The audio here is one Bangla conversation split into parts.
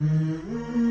Mm-hmm.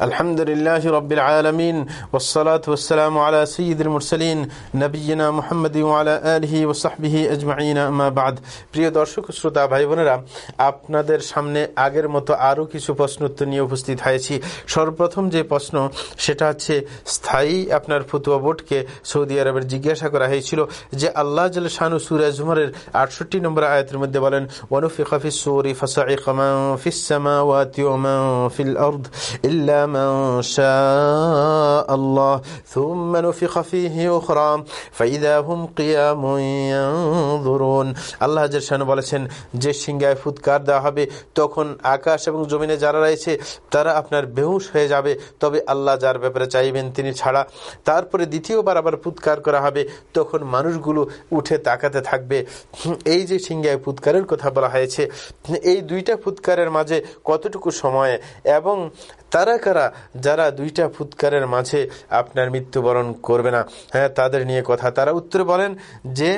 الحمد لله رب العالمين والصلاة والسلام على سيد المرسلين نبينا محمد وعلى آله وصحبه أجمعين أما بعد প্রিয় দর্শক শ্রোতা ভাই বোনেরা আপনাদের সামনে আগের মতো আরও কিছু প্রশ্ন উত্তর নিয়ে উপস্থিত হয়েছি সর্বপ্রথম যে প্রশ্ন সেটা হচ্ছে স্থায়ী আপনার ফতুয়া বোর্ডকে সৌদি আরবের জিজ্ঞাসা করা হয়েছিল যে আল্লাহ জল শানু সুরা জুমরের আটষট্টি নম্বর আয়াতের মধ্যে বলেন ওয়ানুফি খাফিস সৌরি ফাসাই কামা ফিস সামাওয়াতি ওয়া মা ফিল আরদ ইল্লা من شاء الله ثم نفخ فيه أخرى فإذا هم قيام ينظرون আল্লাহ জান বলেছেন যে সিংহায় ফুৎকার দেওয়া হবে তখন আকাশ এবং জমিনে যারা রয়েছে তারা আপনার বেহুশ হয়ে যাবে তবে আল্লাহ যার ব্যাপারে চাইবেন তিনি ছাড়া তারপরে দ্বিতীয়বার আবার ফুৎকার করা হবে তখন মানুষগুলো উঠে তাকাতে থাকবে এই যে সিংহায় ফুৎকারের কথা বলা হয়েছে এই দুইটা ফুৎকারের মাঝে কতটুকু সময় এবং তারা কারা যারা দুইটা ফুৎকারের মাঝে আপনার মৃত্যুবরণ করবে না হ্যাঁ তাদের নিয়ে কথা। তারা উত্তরে বলেন যে,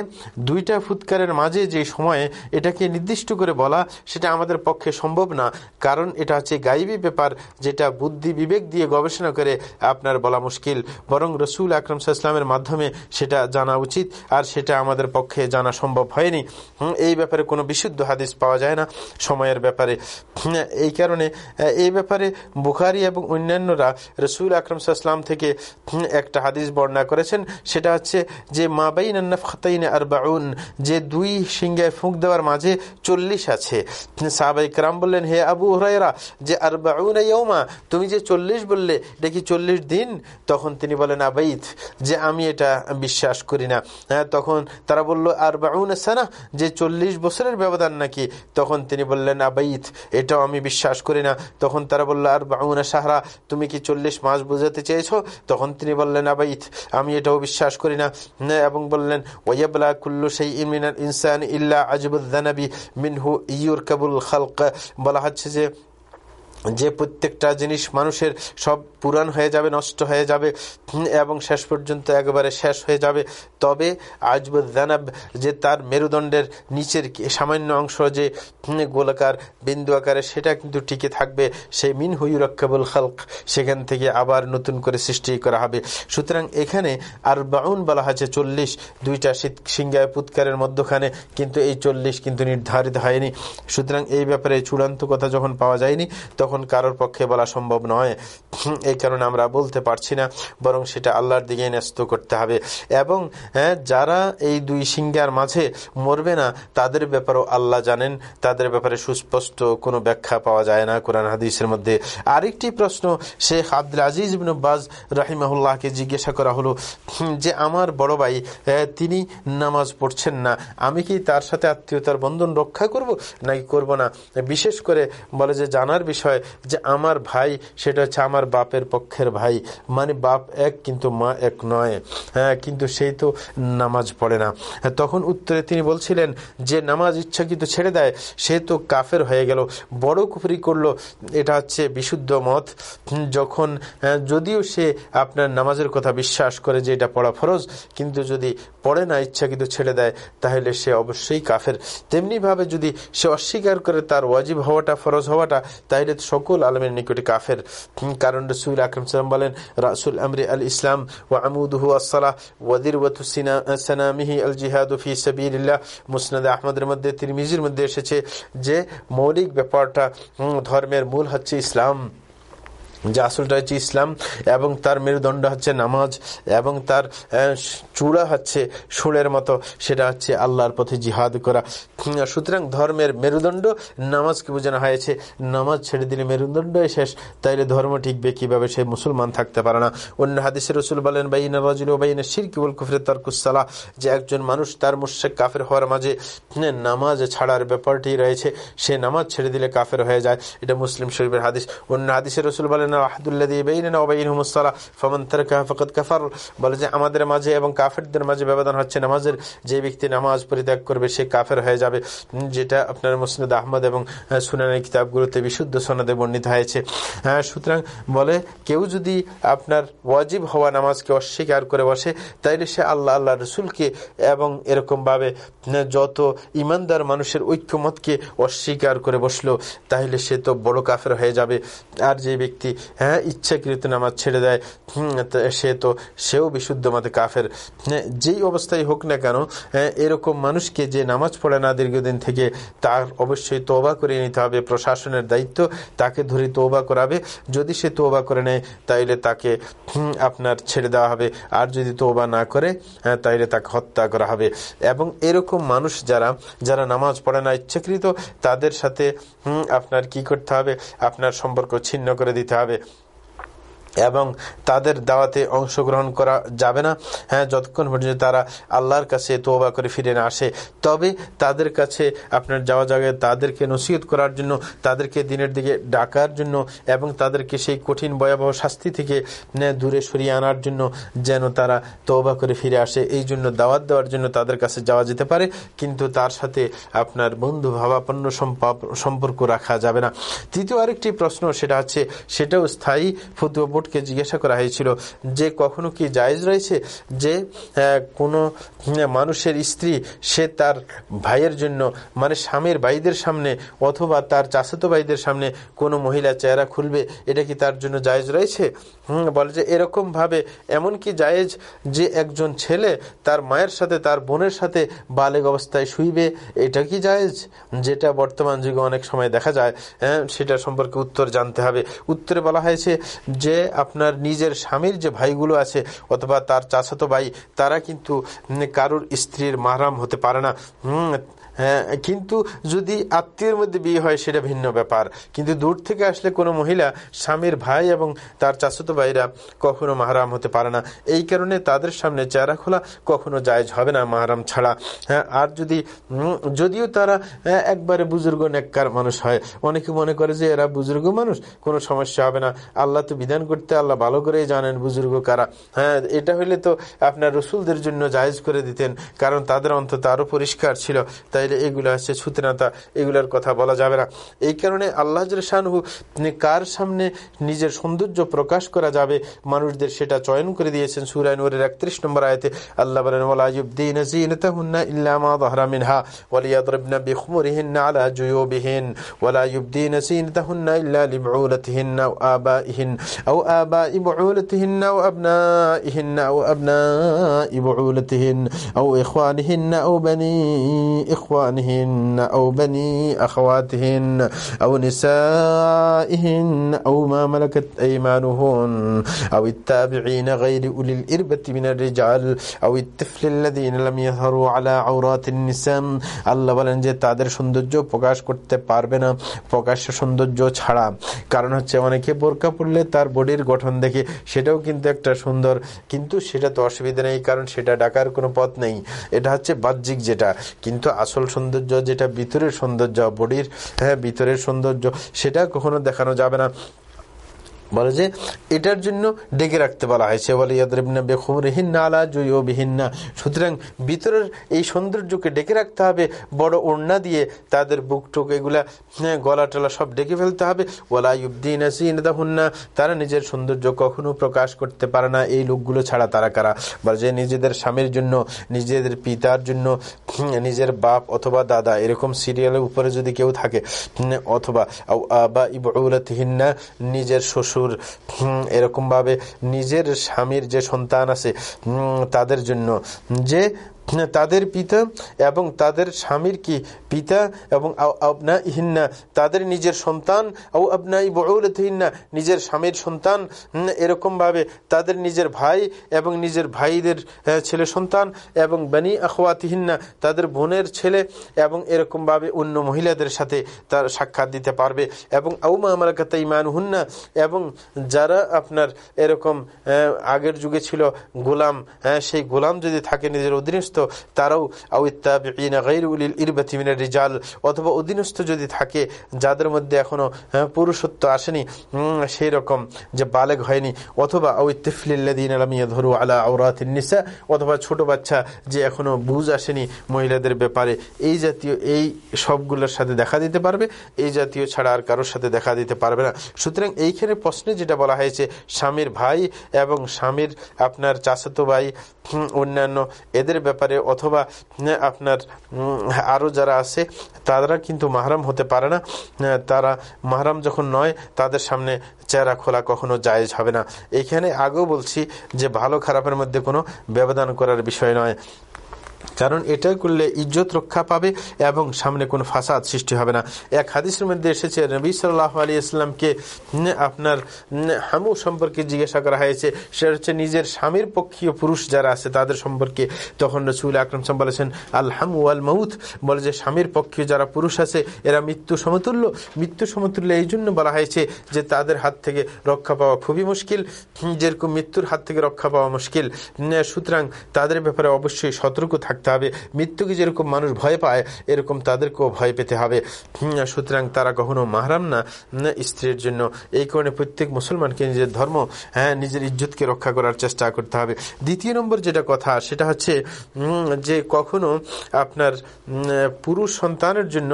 দুইটা ফুৎকারের মাঝে যে সময়ে এটাকে নির্দিষ্ট করে বলা, সেটা আমাদের পক্ষে সম্ভব না। কারণ এটা হচ্ছে গাইবী ব্যাপার, যেটা বুদ্ধি বিবেক দিয়ে গবেষণা করে আপনার বলা মুশকিল। বরং রসুল আকরম সাল্লামের মাধ্যমে সেটা জানা উচিত, আর সেটা আমাদের পক্ষে জানা সম্ভব হয়নি। এই ব্যাপারে কোনো বিশুদ্ধ হাদিস পাওয়া যায় না সময়ের ব্যাপারে। এই কারণে এই ব্যাপারে বুখারি এবং অন্যান্যরা রসুল আকরম সাল্লাম থেকে একটা হাদিস বর্ণনা করেছেন। সেটা হচ্ছে যে মাবাইন আর বাউন যে দুই সিংহায় ফুঁক দেওয়ার মাঝে চল্লিশ আছে। সাহাবাই কারাম বললেন, হে আবু হরাইরা যে আর বাউন বাউনা তুমি যে চল্লিশ বললে, এটা কি চল্লিশ দিন? তখন তিনি বলেন, আবাইত, যে আমি এটা বিশ্বাস করি না। হ্যাঁ তখন তারা বলল আর বাউন সানা, যে চল্লিশ বছরের ব্যবধান নাকি? তখন তিনি বললেন, আবাইত, এটাও আমি বিশ্বাস করি না। তখন তারা বলল আর বাউন সাহারা তুমি কি চল্লিশ মাস বুঝাতে চেয়েছ? তখন তিনি বললেন আবাই আমি এটাও বিশ্বাস করি না। এবং বললেন ওয়াবলা কুল্লু সেই ইমিনাল ইনসান ইল্লা আজবুদ্দানবী মিনহু ইউর কাবুল খালক। বলা হচ্ছে যে যে প্রত্যেকটা জিনিস মানুষের সব পুরাণ হয়ে যাবে, নষ্ট হয়ে যাবে এবং শেষ পর্যন্ত একেবারে শেষ হয়ে যাবে। তবে আজবুদ্দানাব যে তার মেরুদণ্ডের নিচের সামান্য অংশ যে গোলাকার বিন্দু আকারে সেটা কিন্তু টিকে থাকবে। সেই মিন হুইরক্ষাবুল খালক, সেখান থেকে আবার নতুন করে সৃষ্টি করা হবে। সুতরাং এখানে আর বাউন বলা হয়েছে চল্লিশ, দুইটা শীত সিংহায় পুৎকারের মধ্যখানে, কিন্তু এই চল্লিশ কিন্তু নির্ধারিত হয়নি। সুতরাং এই ব্যাপারে চূড়ান্ত কথা যখন পাওয়া যায়নি, তখন কারোর পক্ষে বলা সম্ভব নয় এই কারণে আমরা বলতে পারছি না বরং সেটা আল্লাহর দিকে ন্যস্ত করতে হবে। এবং হ্যাঁ, যারা এই দুই সিংহার মাঝে মরবে না তাদের ব্যাপারেও আল্লাহ জানেন তাদের ব্যাপারে সুস্পষ্ট কোনো ব্যাখ্যা পাওয়া যায় না কোরআন হাদিসের মধ্যে। আরেকটি প্রশ্ন শেখ আব্দুল আজিজ বাজ রাহিমাহুল্লাহকে জিজ্ঞাসা করা হলো যে আমার বড় ভাই তিনি নামাজ পড়ছেন না আমি কি তার সাথে আত্মীয়তার বন্ধন রক্ষা করব? নাকি করব না? বিশেষ করে বলে যে জানার বিষয় যে আমার ভাই, সেটা হচ্ছে আমার বাপের পক্ষের ভাই। মানে বাপ এক, কিন্তু মা এক নয়। হ্যাঁ কিন্তু সেই তো নামাজ পড়ে না। তখন উত্তরে তিনি বলছিলেন যে, নামাজ ইচ্ছাকৃত ছেড়ে দেয়। সে তো কাফের হয়ে গেল। বড় কুফরি করল। এটা হচ্ছে বিশুদ্ধ মত। যখন যদিও সে আপনার নামাজের কথা বিশ্বাস করে যে এটা পড়া ফরজ, কিন্তু যদি পড়ে না ইচ্ছাকৃত ছেড়ে দেয়, তাহলে সে অবশ্যই কাফের। তেমনিভাবে যদি সে অস্বীকার করে তার ওয়াজিব হওয়াটা, ফরজ হওয়াটা, তাহলে সকল আলমের নিকটে কাফের। কারণ রসুল আকরম সালাম বলেন, রাসুল আমরি আল ইসলাম ও আমুদহু আসসালাহ ওয়াদির সানামিহি আল জিহাদু ফি সাবিল্লাহ মুসনাদ আহমদের মধ্যে, তিরমিজির মধ্যে এসেছে যে, মৌলিক ব্যাপারটা ধর্মের মূল হচ্ছে ইসলাম। যে আসলটা হচ্ছে ইসলাম এবং তার মেরুদণ্ড হচ্ছে নামাজ এবং তার চূড়া হচ্ছে সুরের মতো। সেটা হচ্ছে আল্লাহর পথে জিহাদ করা। সুতরাং ধর্মের মেরুদণ্ড নামাজকে বোঝানো হয়েছে। নামাজ ছেড়ে দিলে মেরুদণ্ড শেষ। তাইলে ধর্ম ঠিকবে কীভাবে? সে মুসলমান থাকতে পারে না। অন্য হাদিসের রসুল বলেন, বাইনা রাজুল বাইনা শির কিবুল কুফরে তরকুসালা যে একজন মানুষ তার মুশেক কাফের হওয়ার মাঝে নামাজ ছাড়ার ব্যাপারটি রয়েছে। সে নামাজ ছেড়ে দিলে কাফের হয়ে যায়। এটা মুসলিম শরীফের হাদিস। অন্য হাদিসের রসুল বলেন বলে যে, আমাদের মাঝে এবং কাফেরদের মাঝে ব্যবধান হচ্ছে নামাজের। যে ব্যক্তি নামাজ পরিত্যাগ করবে, সে কাফের হয়ে যাবে। যেটা আপনার মুসনদ আহমদ এবং সুনানের কিতাবগুলোতে বিশুদ্ধ সনদে বর্ণিত হয়েছে। হ্যাঁ সুতরাং বলে, কেউ যদি আপনার ওয়াজিব হওয়া নামাজকে অস্বীকার করে বসে, তাইলে সে আল্লাহ আল্লাহ রসুলকে এবং এরকমভাবে যত ইমানদার মানুষের ঐক্যমতকে অস্বীকার করে বসল তাহলে সে তো বড় কাফের হয়ে যাবে। আর যে ব্যক্তি হ্যাঁ ইচ্ছাকৃত নামাজ ছেড়ে দেয়। সে তো, সেও বিশুদ্ধ মতে কাফের। যেই অবস্থায় হোক না কেন এরকম মানুষকে যে নামাজ পড়ে না দীর্ঘদিন থেকে, তার অবশ্যই তোবা করে নিতে হবে। প্রশাসনের দায়িত্ব তাকে ধরে তোবা করাবে। যদি সে তোবা করে নেয়, তাইলে তাকে আপনার ছেড়ে দেওয়া হবে। আর যদি তোবা না করে তাইলে তাকে হত্যা করা হবে। এবং এরকম মানুষ যারা যারা নামাজ পড়ে না, ইচ্ছাকৃত, তাদের সাথে আপনার কি করতে হবে? আপনার সম্পর্ক ছিন্ন করে দিতে হবে। sprawie এবং তাদের দাওয়াতে অংশগ্রহণ করা যাবে না। হ্যাঁ যতক্ষণ পর্যন্ত তারা আল্লাহর কাছে তোবা করে ফিরে না আসে, তবে তাদের কাছে আপনার যাওয়া জায়গায় তাদেরকে নসিহত করার জন্য, তাদেরকে দিনের দিকে ডাকার জন্য এবং তাদেরকে সেই কঠিন, ভয়াবহ শাস্তি থেকে দূরে সরিয়ে আনার জন্য যেন তারা তোবা করে ফিরে আসে। এই জন্য দাওয়াত দেওয়ার জন্য তাদের কাছে যাওয়া যেতে পারে, কিন্তু তার সাথে আপনার বন্ধু ভাবাপন্ন সম্পর্ক রাখা যাবে না। তৃতীয় আরেকটি প্রশ্ন সেটা হচ্ছে, সেটাও স্থায়ী ফতুয়া বোর্ডকে জিজ্ঞাসা করা হয়েছিল যে কখনো কি জায়েজ রয়েছে যে কোনো মানুষের স্ত্রী সে তার ভাইয়ের জন্য মানে স্বামীর ভাইদের সামনে অথবা তার চাচাতো ভাইদের সামনে কোনো মহিলা চেহারা খুলবে, এটা কি তার জন্য জায়েজ রয়েছে? বলে যে এরকম ভাবে এমনকি জায়েজ যে একজন ছেলে তার মায়ের সাথে, তার বোনের সাথে বালেগ অবস্থায় শুইবে, এটা কি জায়েজ? যেটা বর্তমান যুগে অনেক সময় দেখা যায় হ্যাঁ সেটা সম্পর্কে উত্তর জানতে হবে। উত্তরে বলা হয়েছে যে আপনার নিজের স্বামীর যে ভাইগুলো আছে অথবা তার চাচাতো ভাই, তারা কিন্তু কারোর স্ত্রীর মারাম হতে পারে না। কিন্তু যদি আত্মীয়ের মধ্যে বিয়ে হয় সেটা ভিন্ন ব্যাপার। কিন্তু দূর থেকে আসলে কোনো মহিলা স্বামীর ভাই এবং তার চাচাতো ভাইরা কখনো মাহারাম হতে পারে না। এই কারণে তাদের সামনে চেহারা খোলা কখনো জায়জ হবে না মাহারাম ছাড়া। হ্যাঁ আর যদি যদিও তারা হ্যাঁ, একবারে বুজুর্গ নেককার মানুষ হয়। অনেকে মনে করে যে এরা বুজুর্গ মানুষ কোনো সমস্যা হবে না। আল্লাহ তো বিধান করতে আল্লাহ ভালো করেই জানেন বুজুর্গ কারা। হ্যাঁ এটা হইলে তো আপনার রসুলদের জন্য জায়জ করে দিতেন কারণ তাদের অন্তত আরও পরিষ্কার ছিল। তাই চাইলে এগুলো আছে সুতরাতা এগুলোর কথা বলা যাবে না এই কারণে আল্লাহ শাহু কার সামনে নিজের সৌন্দর্য প্রকাশ করা যাবে মানুষদের সেটা চয়ন করে দিয়েছেন সুরায়নুরের একত্রিশ নম্বর আয়তে আল্লাহ বলেন ওলাইবদ্দিন জিনতাহুন্না ইল্লামা ظهر منها وليضربن بخمرهن على جيوبهن ولا يبدين زينتهن إلا لبعولتهن أو آبائهن أو آباء بعولتهن أو أبنائهن أو أبناء بعولتهن أو إخوانهن أو بني إخوان إخوانهن أو بني أخواتهن أو نسائهن أو ما ملكت أيمانهن أو التابعين غير أولي الإربة من الرجال أو الطفل الذين لم يظهروا على عورات النساء আল্লাহ বলেন যে তাদের সৌন্দর্য প্রকাশ করতে পারবে না প্রকাশ্য সৌন্দর্য ছাড়া কারণ হচ্ছে অনেকে বোরকা পড়লে তার বডির গঠন দেখে সেটাও কিন্তু একটা সুন্দর কিন্তু সেটা তো অসুবিধা নেই কারণ সেটা ডাকার কোনো পথ নেই এটা হচ্ছে বাহ্যিক যেটা কিন্তু আসল সৌন্দর্য যেটা ভিতরের সৌন্দর্য বডির হ্যাঁ ভিতরের সৌন্দর্য সেটা কখনো দেখানো যাবে না। বলে যে এটার জন্য ডেকে রাখতে বলা হয়েছে। বলে আলা জয়বিহীনা সুতরাং ভিতরের এই সৌন্দর্যকে ডেকে রাখতে হবে বড় ওড়না দিয়ে তাদের বুক টুক এগুলা হ্যাঁ, গলা টলা সব ডেকে ফেলতে হবে। ওলা ইউদ্দিন হুন্না তারা নিজের সৌন্দর্য কখনো প্রকাশ করতে পারে না এই লোকগুলো ছাড়া তারা কারা? বলে যে নিজেদের স্বামীর জন্য নিজেদের পিতার জন্য নিজের বাপ অথবা দাদা এরকম সিরিয়ালের উপরে যদি কেউ থাকে অথবা বা ইবুলাতহিন্না নিজের শ্বশুর শ্বশুর এরকমভাবে নিজের স্বামীর যে সন্তান আছে তাদের জন্য যে তাদের পিতা এবং তাদের স্বামীর কি পিতা এবং আপনা ইহিন্না তাদের নিজের সন্তান ও আপনা ইবউলতহিন্না নিজের স্বামীর সন্তান এরকমভাবে তাদের নিজের ভাই এবং নিজের ভাইদের ছেলে সন্তান এবং বানি আখওয়াতিহিন্না, তাদের বোনের ছেলে এবং এরকমভাবে অন্য মহিলাদের সাথে তার সাক্ষাৎ দিতে পারবে। এবং আউমা আমার কাতা ইমান হুন্না এবং যারা আপনার এরকম আগের যুগে ছিল গোলাম সেই গোলাম যদি থাকে নিজের অধীনস্থ তারাও রিজাল, অথবা অধীনস্থ যদি থাকে, যাদের মধ্যে এখনও পুরুষত্ব আসেনি সেই রকম যে বালেগ হয়নি, অথবা ধরু আলা নিসা, অথবা ছোট বাচ্চা যে এখনও বুঝ আসেনি মহিলাদের ব্যাপারে, এই জাতীয়, এই সবগুলোর সাথে দেখা দিতে পারবে, এই জাতীয় ছাড়া আর কারোর সাথে দেখা দিতে পারবে না। সুতরাং এইখানে প্রশ্নে যেটা বলা হয়েছে, স্বামীর ভাই এবং স্বামীর আপনার চাচাতো ভাই অন্যান্য, এদের ব্যাপারে অথবা আপনার আরও যারা আছে, তারা কিন্তু মাহারাম হতে পারে না। তারা মাহারাম যখন নয়, তাদের সামনে চেহারা খোলা কখনো জায়েজ হবে না। এখানে আগেও বলছি যে, ভালো খারাপের মধ্যে কোনো ব্যবধান করার বিষয় নয়। কারণ এটা করলে ইজ্জত রক্ষা পাবে এবং সামনে কোনো ফাসাদ সৃষ্টি হবে না। এক হাদিসের মধ্যে এসেছে, নবী সাল্লাহ আলী ইসলামকে আপনার হামু সম্পর্কে জিজ্ঞাসা করা হয়েছে। সেটা হচ্ছে নিজের স্বামীর পক্ষীয় পুরুষ যারা আছে তাদের সম্পর্কে। তখন রসুল আকরম সাম বলেছেন, আল হামু আল মৌত বলে যে, স্বামীর পক্ষীয় যারা পুরুষ আছে, এরা মৃত্যু সমতুল্য। মৃত্যু সমতুল্য এই জন্য বলা হয়েছে যে, তাদের হাত থেকে রক্ষা পাওয়া খুবই মুশকিল। যেরকম মৃত্যুর হাত থেকে রক্ষা পাওয়া মুশকিল। সুতরাং তাদের ব্যাপারে অবশ্যই সতর্ক থাকতে হবে। মৃত্যুকে যেরকম মানুষ ভয় পায়, এরকম তাদেরকেও ভয় পেতে হবে। সুতরাং তারা কখনো মাহারাম না স্ত্রীর জন্য। এই কারণে প্রত্যেক মুসলমানকে নিজের ধর্ম হ্যাঁ নিজের ইজ্জতকে রক্ষা করার চেষ্টা করতে হবে। দ্বিতীয় নম্বর যেটা কথা, সেটা হচ্ছে যে কখনো আপনার পুরুষ সন্তানের জন্য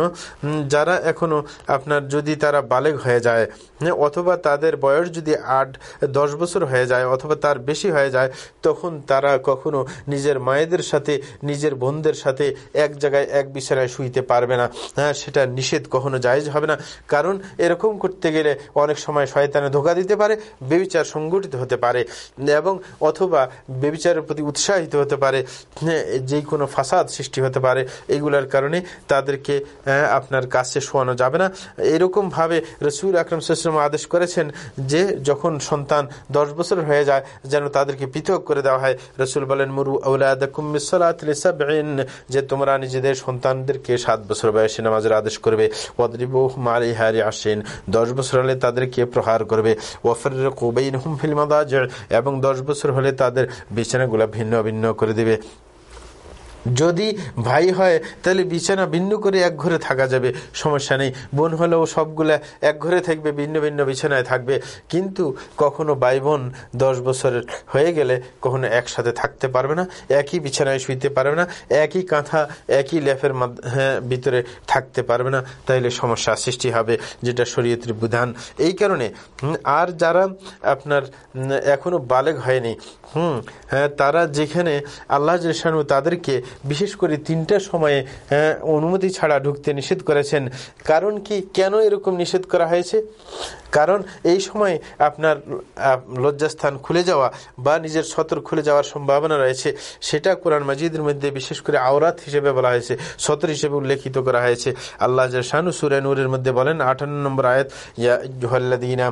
যারা এখনও আপনার যদি তারা বালেগ হয়ে যায় অথবা তাদের বয়স যদি আট, দশ বছর হয়ে যায় অথবা তার বেশি হয়ে যায়, তখন তারা কখনো নিজের মায়েদের সাথে, নিজের বোনদের সাথে এক জায়গায়, এক বিছানায় শুইতে পারবে না। হ্যাঁ সেটা নিষেধ কখনো জায়জ হবে না। কারণ এরকম করতে গেলে অনেক সময় শয়তানে ধোকা দিতে পারে, বেবিচার সংগঠিত হতে পারে এবং অথবা বেবিচারের প্রতি উৎসাহিত হতে পারে। যে কোনো ফাসাদ সৃষ্টি হতে পারে। এগুলার কারণে তাদেরকে আপনার কাছে শোয়ানো যাবে না। এরকমভাবে রসুল আকরম সাল্লাম আদেশ করেছেন যে যখন সন্তান দশ বছর হয়ে যায়, যেন তাদেরকে পৃথক করে দেওয়া হয়। রসুল বলেন, মুরু যে তোমরা নিজেদের সন্তানদেরকে সাত বছর বয়সে নামাজের আদেশ করবে। মারি হারি আসেন দশ বছর হলে তাদেরকে প্রহার করবে। ওয়াফর কোবাইন হুম ফিল্মাদা এবং দশ বছর হলে তাদের বিছানাগুলো ভিন্ন ভিন্ন করে দেবে। যদি ভাই হয় তাহলে বিছানা ভিন্ন করে এক ঘরে থাকা যাবে। সমস্যা নেই। বোন হলেও সবগুলা এক ঘরে থাকবে ভিন্ন ভিন্ন বিছানায় থাকবে। কিন্তু কখনো ভাই বোন দশ বছরের হয়ে গেলে কখনো একসাথে থাকতে পারবে না একই বিছানায় শুইতে পারবে না একই কাঁথা একই লেফের হ্যাঁ, ভিতরে থাকতে পারবে না। তাইলে সমস্যা সৃষ্টি হবে যেটা শরীয়তের বিধান। এই কারণে আর যারা আপনার এখনও বালেগ হয়নি হুম হ্যাঁ তারা যেখানে আল্লাহ তাদেরকে বিশেষ করে তিনটা সময়ে অনুমতি ছাড়া ঢুকতে নিষেধ করেছেন। কারণ কি? কেন এরকম নিষেধ করা হয়েছে? কারণ এই সময় আপনার লজ্জাস্থান খুলে যাওয়া বা নিজের সতর খুলে যাওয়ার সম্ভাবনা রয়েছে সেটা কোরআন মাজিদের মধ্যে বিশেষ করে আওরাত হিসেবে বলা হয়েছে সতর হিসেবে উল্লেখিত করা হয়েছে আল্লাহ শানু সুরে নূরের মধ্যে বলেন আটান্ন নম্বর আয়াত ইয়াল্লাদিনা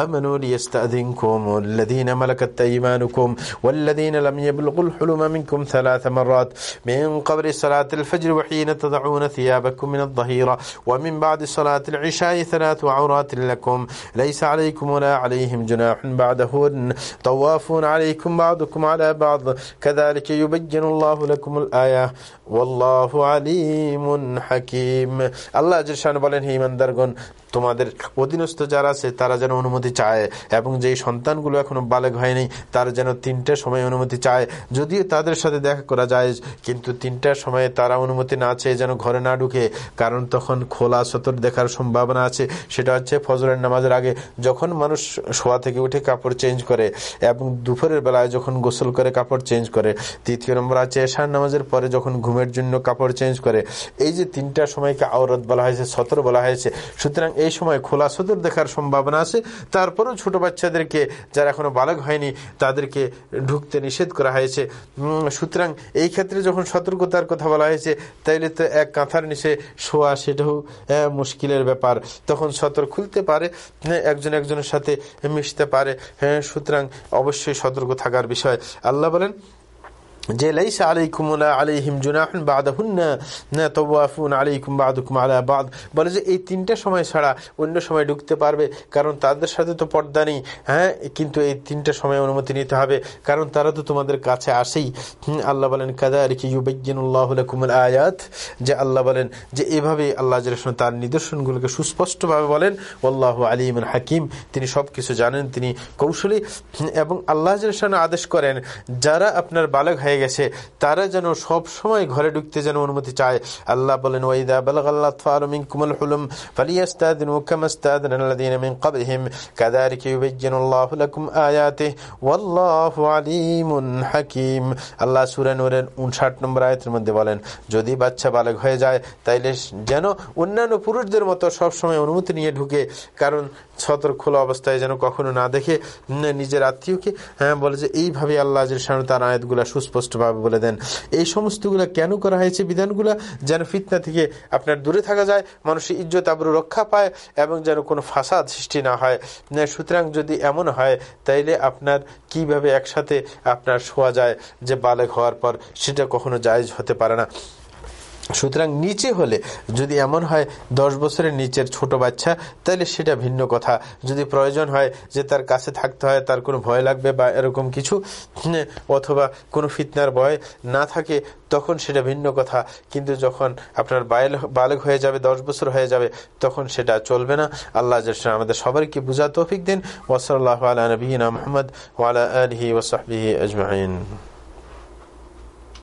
আমানুল يستأذنكم والذين ملكت أيمانكم والذين لم يبلغوا الحلم منكم ثلاث مرات من قبل صلاة الفجر وحين تضعون ثيابكم من الظهيرة ومن بعد صلاة العشاء ثلاث عورات لكم ليس عليكم ولا عليهم جناح بعدهن طوافون عليكم بعضكم على بعض كذلك يبين الله لكم الآية والله عليم حكيم الله جل شانه বলেন হে ইমানদারগণ তোমাদের অধীনস্থ যারা আছে তারা যেন অনুমতি চায় এবং যেই সন্তানগুলো এখনো বালেগ হয়নি তারা যেন তিনটা সময় অনুমতি চায় যদিও তাদের সাথে দেখা করা যায় কিন্তু তিনটার সময়ে তারা অনুমতি না চেয়ে যেন ঘরে না ঢুকে কারণ তখন খোলা সতর দেখার সম্ভাবনা আছে সেটা হচ্ছে ফজরের নামাজের আগে যখন মানুষ শোয়া থেকে উঠে কাপড় চেঞ্জ করে এবং দুপুরের বেলায় যখন গোসল করে কাপড় চেঞ্জ করে, তৃতীয় নম্বর আছে এশার নামাজের পরে যখন ঘুমের জন্য কাপড় চেঞ্জ করে, এই যে তিনটা সময়কে আওরত বলা হয়েছে, সতর বলা হয়েছে, সুতরাং এই সময় খোলা সতর দেখার সম্ভাবনা আছে। তারপরেও ছোট বাচ্চাদেরকে যারা এখনও বালক হয়নি, তাদেরকে ঢুকতে নিষেধ করা হয়েছে। সুতরাং এই ক্ষেত্রে যখন সতর্কতার কথা বলা হয়েছে, তাইলে তো এক কাঁথার নিচে শোয়া সেটাও মুশকিলের ব্যাপার। তখন সতর খুলতে পারে। একজন একজনের সাথে মিশতে পারে। হ্যাঁ সুতরাং অবশ্যই সতর্ক থাকার বিষয়। আল্লাহ বলেন যে লাইসা আলাইকুম আলাইহিম জুনাহুন বাদাহুন্না না তাওয়াফুন আলাইকুম বাদুকুম আলা বাদ। বলে যে এই তিনটা সময় ছাড়া অন্য সময় ঢুকতে পারবে, কারণ তাদের সাথে তো পর্দা নেই। হ্যাঁ কিন্তু এই তিনটা সময় অনুমতি নিতে হবে, কারণ তারা তো তোমাদের কাছে আসেই। আল্লাহ বলেন কাদা রেখে ইউবাইনুল্লাহ কুমুল আয়াত, যে আল্লাহ বলেন যে এভাবে আল্লাহ তার নিদর্শনগুলোকে সুস্পষ্টভাবে বলেন আল্লাহ আলিম হাকিম, তিনি সব কিছু জানেন, তিনি কৌশলী। এবং আল্লাহ আদেশ করেন, যারা আপনার বালক হয়ে গেছে। তারা যেন সব সময় ঘরে ঢুকতে যেন অনুমতি চায়। আল্লাহ বলেন, ওয়াইদা বালাগাল্লাহ মিনকুমুল হুলুম ফালিয়াস্তাদিনু কামাস্তাদিন আল্লাযীনা মিন ক্বাবলিহিম কাযালিকা ইউবাইয়িনুল্লাহু লাকুম আয়াতিহি ওয়াল্লাহু আলীমুন হাকীম। আল্লাহ সূরা নূরের 59 নম্বর আয়াতের মধ্যে বলেন, যদি বাচ্চা বালক হয়ে যায়, তাইলে যেন অন্যান্য পুরুষদের মতো সব সময় অনুমতি নিয়ে ঢুকে, কারণ ছতর খোলা অবস্থায় যেন কখনো না দেখে, নিজের আত্মীয়কে হ্যাঁ বলে যে এইভাবে আল্লাহ তার আয়াতগুলা সুস্পষ্ট স্পষ্টভাবে বলে দেন। এই সমস্তগুলো কেন করা হয়েছে? বিধানগুলো যেন ফিতনা থেকে আপনার দূরে থাকা যায়, মানুষের ইজ্জত আবরু রক্ষা পায় এবং যেন কোনো ফাসাদ সৃষ্টি না হয়। সুতরাং যদি এমন হয়, তাইলে আপনার কীভাবে একসাথে আপনার শোয়া যায় যে বালেক হওয়ার পর সেটা কখনো জায়জ হতে পারে না। সুতরাং নিচে হলে যদি এমন হয় দশ বছরের নিচের ছোট বাচ্চা, তাহলে সেটা ভিন্ন কথা। যদি প্রয়োজন হয় যে তার কাছে থাকতে হয়, তার কোনো ভয় লাগবে বা এরকম কিছু অথবা কোনো ফিতনার ভয় না থাকে, তখন সেটা ভিন্ন কথা। কিন্তু যখন আপনার বালক হয়ে যাবে, দশ বছর হয়ে যাবে, তখন সেটা চলবে না। আল্লাহ আমাদের সবাইকে বুঝা তৌফিক দিন। ওসল আলা নবীনা মোহাম্মদ ওয়ালা আলহি ওসাহি আজমাইন।